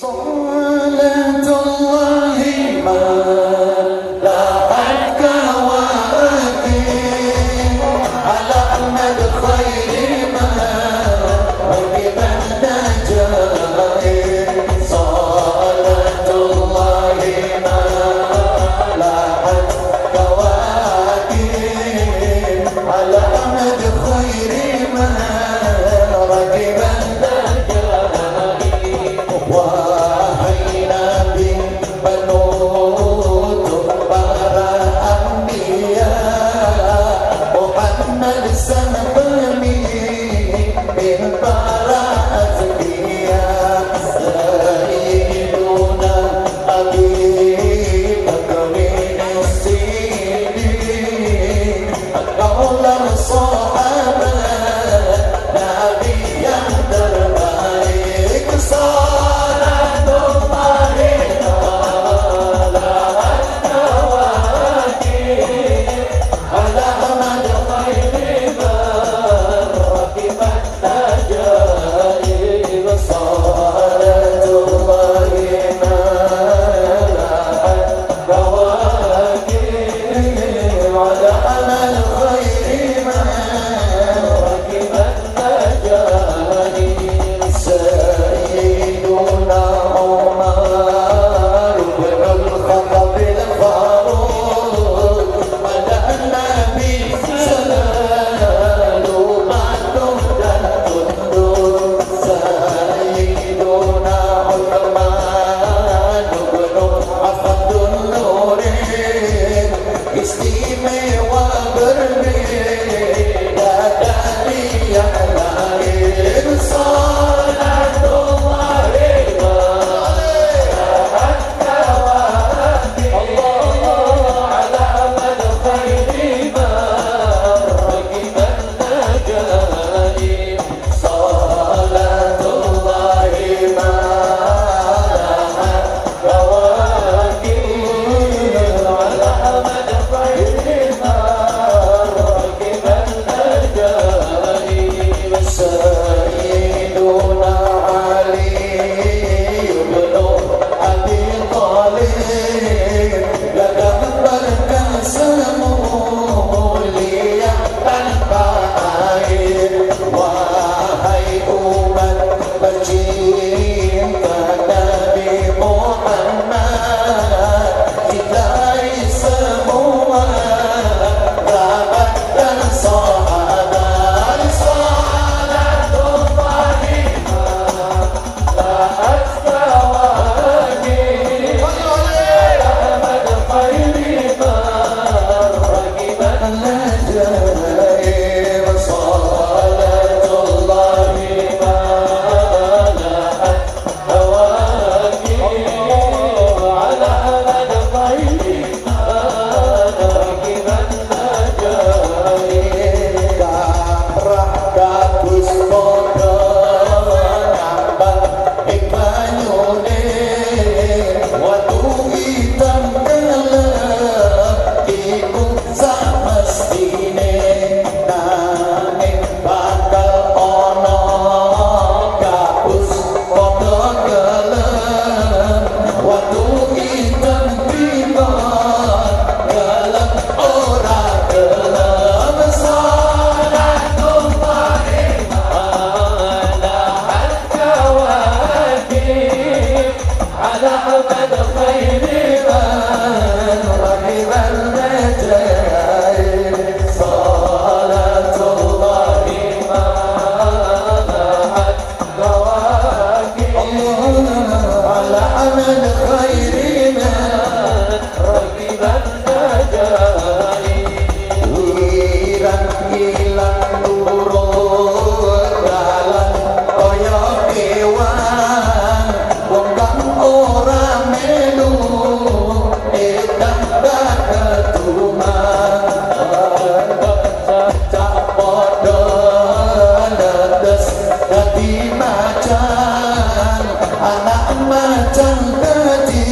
صلاة الله Yeah. الله على عمل خيري anak mata hati